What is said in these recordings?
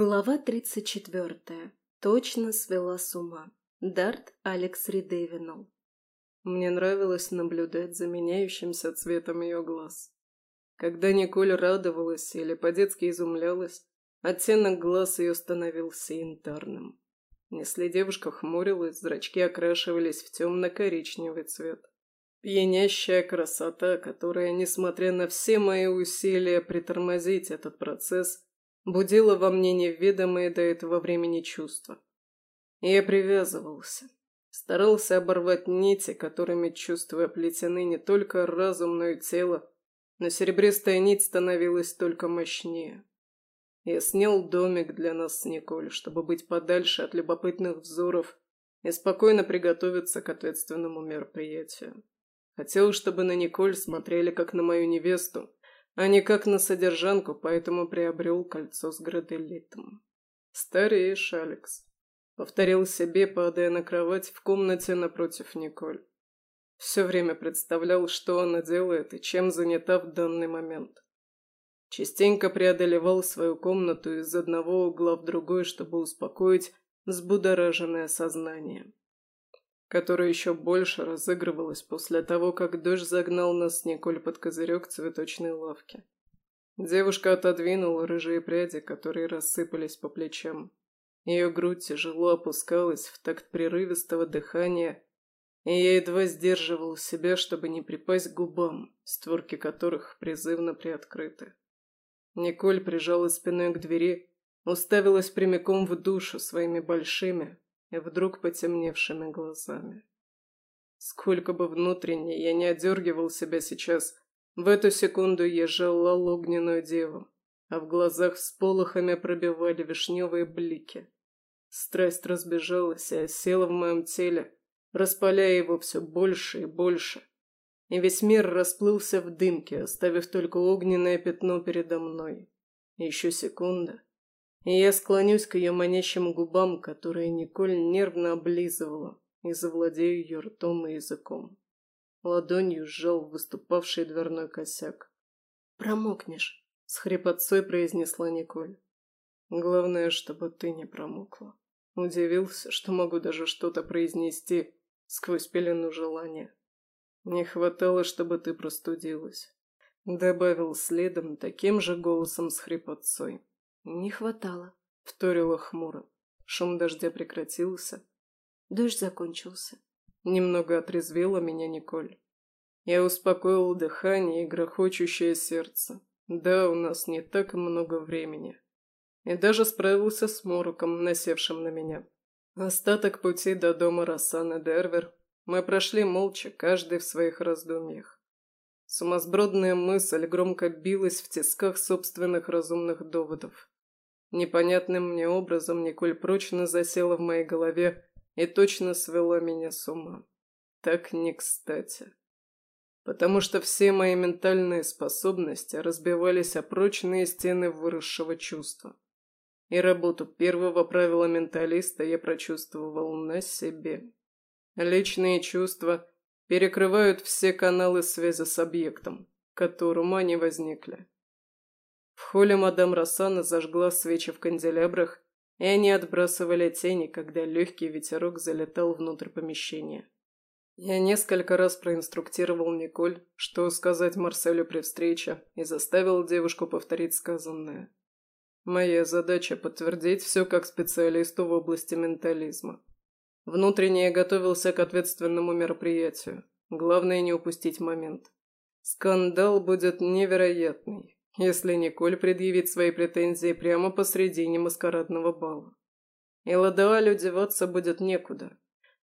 Глава 34. Точно свела с ума. Дарт Алекс Ридевинал. Мне нравилось наблюдать за меняющимся цветом ее глаз. Когда Николь радовалась или по-детски изумлялась, оттенок глаз ее становился янтарным. Если девушка хмурилась, зрачки окрашивались в темно-коричневый цвет. Пьянящая красота, которая, несмотря на все мои усилия притормозить этот процесс, будила во мне неведомые до этого времени чувства. Я привязывался, старался оборвать нити, которыми чувства оплетены не только разум, но и тело, но серебристая нить становилась только мощнее. Я снял домик для нас с Николь, чтобы быть подальше от любопытных взоров и спокойно приготовиться к ответственному мероприятию. Хотел, чтобы на Николь смотрели как на мою невесту, а не как на содержанку, поэтому приобрел кольцо с граделитом. «Стареешь, Алекс», — повторил себе, падая на кровать в комнате напротив Николь. Все время представлял, что она делает и чем занята в данный момент. Частенько преодолевал свою комнату из одного угла в другой, чтобы успокоить взбудораженное сознание которая еще больше разыгрывалась после того, как дождь загнал нас с Николь под козырек цветочной лавки. Девушка отодвинула рыжие пряди, которые рассыпались по плечам. Ее грудь тяжело опускалась в такт прерывистого дыхания, и я едва сдерживал себя, чтобы не припасть к губам, створки которых призывно приоткрыты. Николь прижала спиной к двери, уставилась прямиком в душу своими большими, и вдруг потемневшими глазами. Сколько бы внутренне я не одергивал себя сейчас, в эту секунду я желал огненную деву, а в глазах всполохами пробивали вишневые блики. Страсть разбежалась и осела в моем теле, распаляя его все больше и больше. И весь мир расплылся в дымке, оставив только огненное пятно передо мной. еще секунда, и я склонюсь к ее манящим губам, которые Николь нервно облизывала, и завладею ее ртом и языком. Ладонью сжал выступавший дверной косяк. «Промокнешь», — с хрипотцой произнесла Николь. «Главное, чтобы ты не промокла». Удивился, что могу даже что-то произнести сквозь пелену желания. «Не хватало, чтобы ты простудилась», — добавил следом таким же голосом с хрипотцой. «Не хватало», — вторила хмуро. Шум дождя прекратился. Дождь закончился. Немного отрезвела меня Николь. Я успокоил дыхание и грохочущее сердце. Да, у нас не так много времени. И даже справился с мороком, насевшим на меня. Остаток пути до дома Рассана Дервер мы прошли молча, каждый в своих раздумьях. Сумасбродная мысль громко билась в тисках собственных разумных доводов. Непонятным мне образом Николь прочно засела в моей голове и точно свела меня с ума. Так не кстати. Потому что все мои ментальные способности разбивались о прочные стены выросшего чувства. И работу первого правила менталиста я прочувствовал на себе. Личные чувства перекрывают все каналы связи с объектом, к которому они возникли. В холле мадам Рассана зажгла свечи в канделябрах, и они отбрасывали тени, когда легкий ветерок залетал внутрь помещения. Я несколько раз проинструктировал Николь, что сказать Марселю при встрече, и заставил девушку повторить сказанное. Моя задача – подтвердить все как специалисту в области ментализма. Внутренне я готовился к ответственному мероприятию. Главное не упустить момент. Скандал будет невероятный, если Николь предъявит свои претензии прямо посредине маскарадного бала. И Ладоалю деваться будет некуда.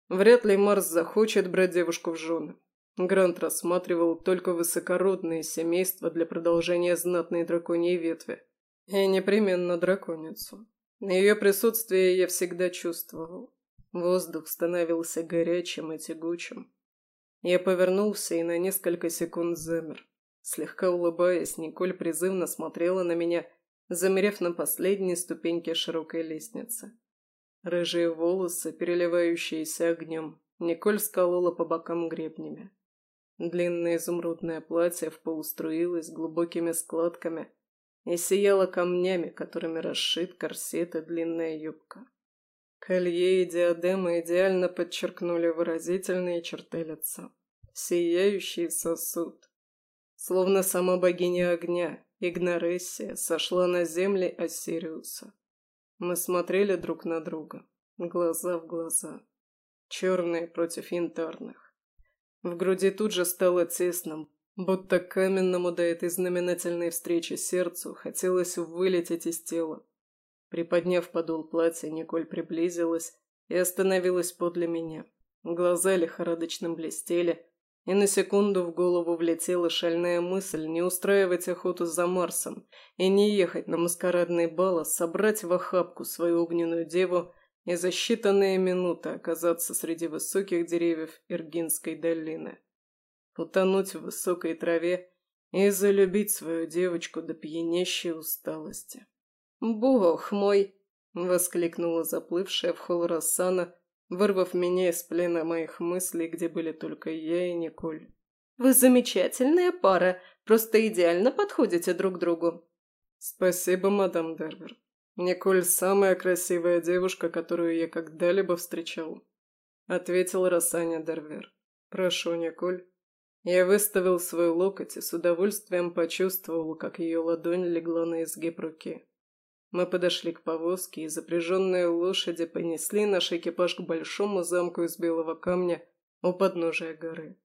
Вряд ли Марс захочет брать девушку в жены. Грант рассматривал только высокородные семейства для продолжения знатной драконьей ветви. И непременно драконицу. Ее присутствие я всегда чувствовал. Воздух становился горячим и тягучим. Я повернулся и на несколько секунд замер. Слегка улыбаясь, Николь призывно смотрела на меня, замерев на последней ступеньке широкой лестницы. Рыжие волосы, переливающиеся огнем, Николь сколола по бокам гребнями. Длинное изумрудное платье в пол струилось глубокими складками, и сияла камнями, которыми расшит корсет и длинная юбка. Колье и диадема идеально подчеркнули выразительные черты лица. Сияющий сосуд. Словно сама богиня огня, Игнорессия, сошла на земли Осириуса. Мы смотрели друг на друга, глаза в глаза. Черные против янтарных. В груди тут же стало тесно, будто каменному до этой знаменательной встречи сердцу хотелось вылететь из тела. Приподняв подол платья, Николь приблизилась и остановилась подле меня. Глаза лихорадочно блестели, и на секунду в голову влетела шальная мысль не устраивать охоту за Марсом и не ехать на маскарадный бал, а собрать в охапку свою огненную деву и за считанные минуты оказаться среди высоких деревьев Иргинской долины. Утонуть в высокой траве и залюбить свою девочку до пьянящей усталости. «Бог мой!» — воскликнула заплывшая в холл Рассана, вырвав меня из плена моих мыслей, где были только я и Николь. «Вы замечательная пара, просто идеально подходите друг другу». «Спасибо, мадам Дервер. Николь – самая красивая девушка, которую я когда-либо встречал», – ответил Рассаня Дервер. «Прошу, Николь». Я выставил свой локоть и с удовольствием почувствовал, как ее ладонь легла на изгиб руки. Мы подошли к повозке, и запряженные лошади понесли наш экипаж к большому замку из белого камня у подножия горы.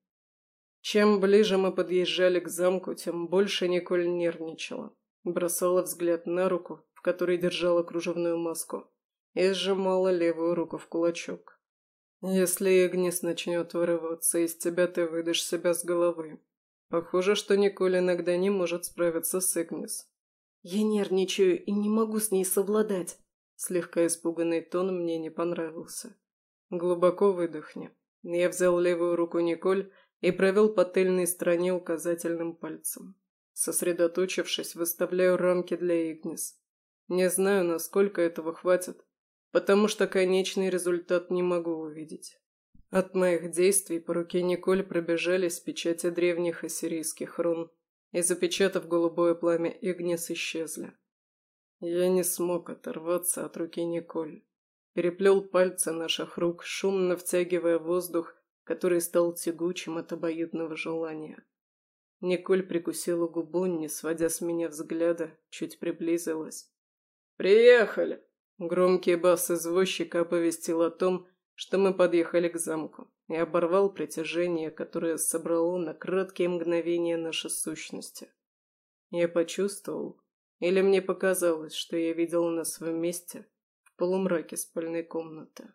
Чем ближе мы подъезжали к замку, тем больше Николь нервничала. Бросала взгляд на руку, в которой держала кружевную маску, и сжимала левую руку в кулачок. «Если Игнис начнет вырываться из тебя, ты выдашь себя с головы. Похоже, что Николь иногда не может справиться с Игнис. «Я нервничаю и не могу с ней совладать». Слегка испуганный тон мне не понравился. Глубоко выдохни. Я взял левую руку Николь и провел по тыльной стороне указательным пальцем. Сосредоточившись, выставляю рамки для Игнис. Не знаю, насколько этого хватит, потому что конечный результат не могу увидеть. От моих действий по руке Николь пробежались печати древних ассирийских рун, и, запечатав голубое пламя, Игнис исчезли. Я не смог оторваться от руки Николь. Переплел пальцы наших рук, шумно втягивая воздух, который стал тягучим от обоюдного желания. Николь прикусила губу, не сводя с меня взгляда, чуть приблизилась. «Приехали!» Громкий бас извозчика оповестил о том, что мы подъехали к замку и оборвал притяжение, которое собрало на краткие мгновения наши сущности. Я почувствовал, или мне показалось, что я видел нас вместе в полумраке спальной комнаты.